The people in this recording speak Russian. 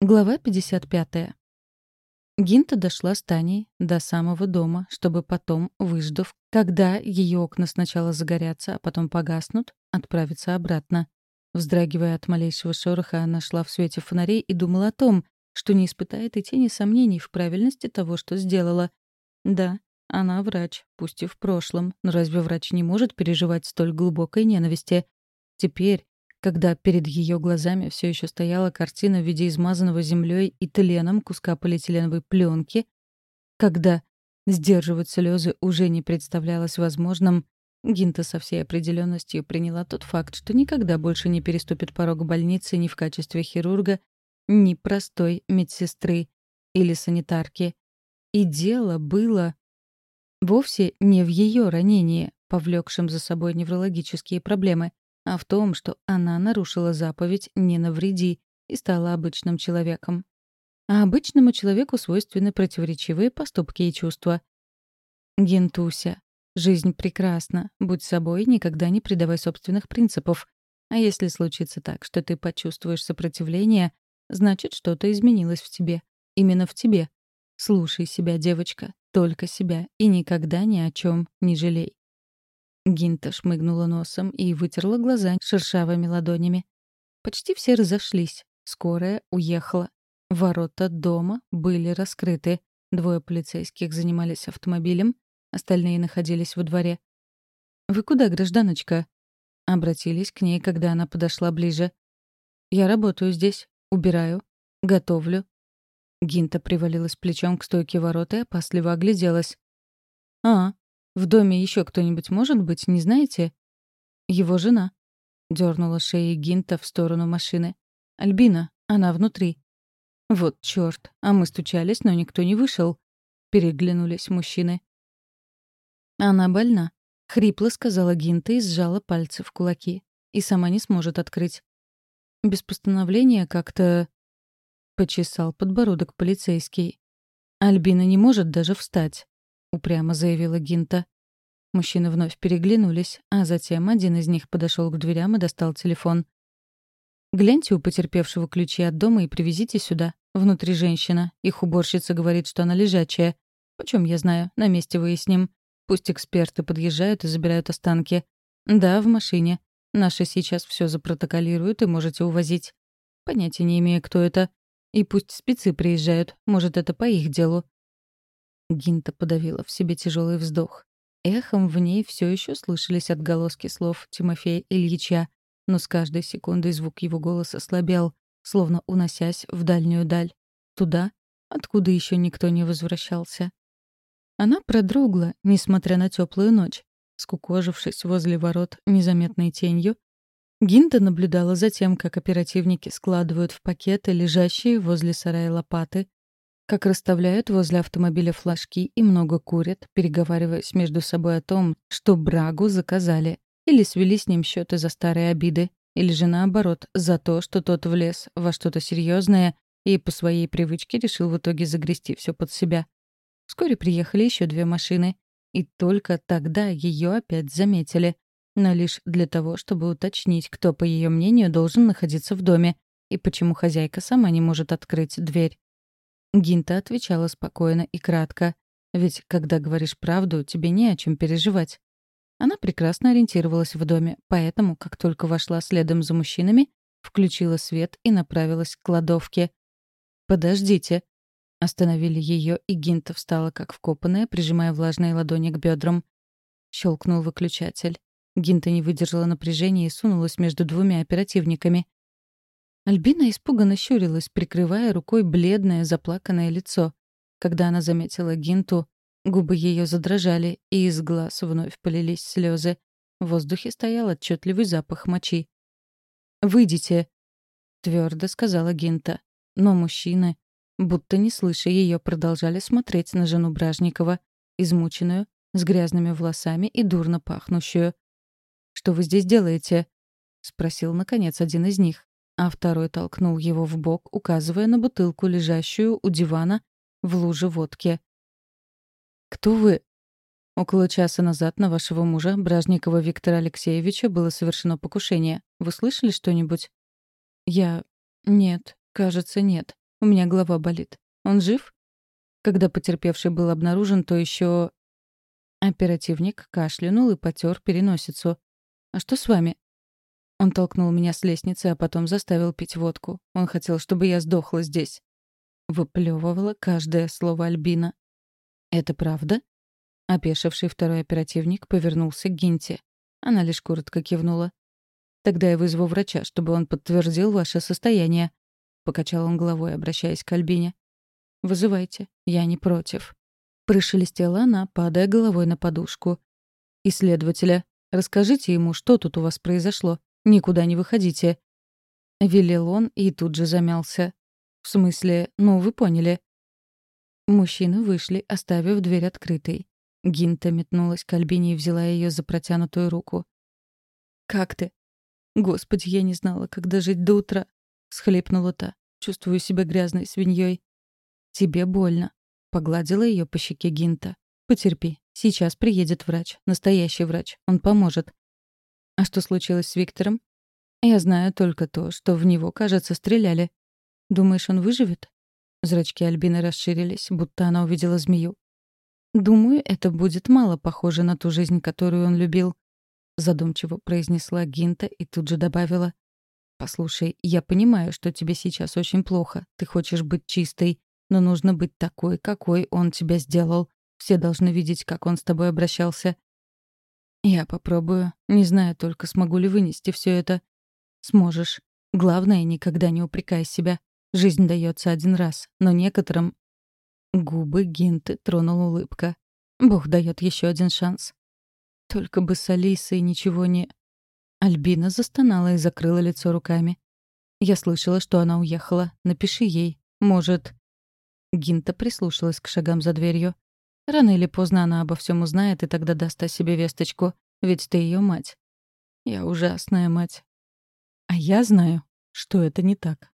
Глава 55. Гинта дошла с Таней до самого дома, чтобы потом, выждав, когда ее окна сначала загорятся, а потом погаснут, отправиться обратно. Вздрагивая от малейшего шороха, она шла в свете фонарей и думала о том, что не испытает и тени сомнений в правильности того, что сделала. Да, она врач, пусть и в прошлом, но разве врач не может переживать столь глубокой ненависти? Теперь, когда перед ее глазами все еще стояла картина в виде измазанного землей и тленом куска полиэтиленовой пленки, когда сдерживать слезы уже не представлялось возможным, Гинта со всей определенностью приняла тот факт, что никогда больше не переступит порог больницы ни в качестве хирурга, ни простой медсестры или санитарки. И дело было вовсе не в ее ранении, повлекшем за собой неврологические проблемы, а в том, что она нарушила заповедь «не навреди» и стала обычным человеком. А обычному человеку свойственны противоречивые поступки и чувства. Гентуся. Жизнь прекрасна. Будь собой, никогда не предавай собственных принципов. А если случится так, что ты почувствуешь сопротивление, значит, что-то изменилось в тебе. Именно в тебе. Слушай себя, девочка, только себя, и никогда ни о чем не жалей. Гинта шмыгнула носом и вытерла глаза шершавыми ладонями. Почти все разошлись. Скорая уехала. Ворота дома были раскрыты. Двое полицейских занимались автомобилем, остальные находились во дворе. «Вы куда, гражданочка?» Обратились к ней, когда она подошла ближе. «Я работаю здесь, убираю, готовлю». Гинта привалилась плечом к стойке ворот и опасливо огляделась. «А, в доме еще кто-нибудь может быть, не знаете? Его жена. Дернула шеей Гинта в сторону машины. Альбина, она внутри. Вот черт, а мы стучались, но никто не вышел. Переглянулись мужчины. Она больна, хрипло сказала Гинта и сжала пальцы в кулаки. И сама не сможет открыть. Без постановления как-то... Почесал подбородок полицейский. Альбина не может даже встать. — упрямо заявила Гинта. Мужчины вновь переглянулись, а затем один из них подошел к дверям и достал телефон. «Гляньте у потерпевшего ключи от дома и привезите сюда. Внутри женщина. Их уборщица говорит, что она лежачая. Почем я знаю, на месте выясним. Пусть эксперты подъезжают и забирают останки. Да, в машине. Наши сейчас все запротоколируют и можете увозить. Понятия не имею, кто это. И пусть спецы приезжают. Может, это по их делу. Гинта подавила в себе тяжелый вздох. Эхом в ней все еще слышались отголоски слов Тимофея Ильича, но с каждой секундой звук его голоса слабел, словно уносясь в дальнюю даль. Туда, откуда еще никто не возвращался. Она продрогла, несмотря на теплую ночь. Скукожившись возле ворот незаметной тенью, Гинта наблюдала за тем, как оперативники складывают в пакеты лежащие возле сарая лопаты, как расставляют возле автомобиля флажки и много курят, переговариваясь между собой о том, что Брагу заказали, или свели с ним счеты за старые обиды, или же наоборот, за то, что тот влез во что-то серьезное и по своей привычке решил в итоге загрести все под себя. Вскоре приехали еще две машины, и только тогда ее опять заметили, но лишь для того, чтобы уточнить, кто, по ее мнению, должен находиться в доме, и почему хозяйка сама не может открыть дверь. Гинта отвечала спокойно и кратко. Ведь, когда говоришь правду, тебе не о чем переживать. Она прекрасно ориентировалась в доме, поэтому, как только вошла следом за мужчинами, включила свет и направилась к кладовке. «Подождите!» Остановили ее, и Гинта встала как вкопанная, прижимая влажные ладони к бедрам. Щелкнул выключатель. Гинта не выдержала напряжения и сунулась между двумя оперативниками. Альбина испуганно щурилась, прикрывая рукой бледное, заплаканное лицо. Когда она заметила Гинту, губы ее задрожали, и из глаз вновь полились слезы. В воздухе стоял отчетливый запах мочи. «Выйдите», — твердо сказала Гинта. Но мужчины, будто не слыша ее, продолжали смотреть на жену Бражникова, измученную, с грязными волосами и дурно пахнущую. «Что вы здесь делаете?» — спросил, наконец, один из них а второй толкнул его в бок, указывая на бутылку, лежащую у дивана в луже водки. «Кто вы?» «Около часа назад на вашего мужа, Бражникова Виктора Алексеевича, было совершено покушение. Вы слышали что-нибудь?» «Я... Нет, кажется, нет. У меня голова болит. Он жив? Когда потерпевший был обнаружен, то еще Оперативник кашлянул и потер переносицу. «А что с вами?» Он толкнул меня с лестницы, а потом заставил пить водку. Он хотел, чтобы я сдохла здесь. Выплевывала каждое слово Альбина. «Это правда?» Опешивший второй оперативник повернулся к Гинте. Она лишь коротко кивнула. «Тогда я вызову врача, чтобы он подтвердил ваше состояние», — покачал он головой, обращаясь к Альбине. «Вызывайте, я не против». Прошелестела она, падая головой на подушку. «Исследователя, расскажите ему, что тут у вас произошло. Никуда не выходите». Велел он и тут же замялся. «В смысле, ну, вы поняли». Мужчины вышли, оставив дверь открытой. Гинта метнулась к Альбине и взяла ее за протянутую руку. «Как ты?» «Господи, я не знала, когда жить до утра», — схлипнула та. «Чувствую себя грязной свиньей». «Тебе больно», Погладила ее по щеке Гинта. «Потерпи. Сейчас приедет врач. Настоящий врач. Он поможет». «А что случилось с Виктором?» «Я знаю только то, что в него, кажется, стреляли. Думаешь, он выживет?» Зрачки Альбины расширились, будто она увидела змею. «Думаю, это будет мало похоже на ту жизнь, которую он любил», — задумчиво произнесла Гинта и тут же добавила. «Послушай, я понимаю, что тебе сейчас очень плохо. Ты хочешь быть чистой. Но нужно быть такой, какой он тебя сделал. Все должны видеть, как он с тобой обращался. Я попробую. Не знаю только, смогу ли вынести все это. Сможешь. Главное, никогда не упрекай себя. Жизнь дается один раз, но некоторым... Губы Гинты тронула улыбка. Бог дает еще один шанс. Только бы с Алисой ничего не... Альбина застонала и закрыла лицо руками. Я слышала, что она уехала. Напиши ей. Может... Гинта прислушалась к шагам за дверью. Рано или поздно она обо всем узнает и тогда даст о себе весточку, ведь ты ее мать. Я ужасная мать. А я знаю, что это не так.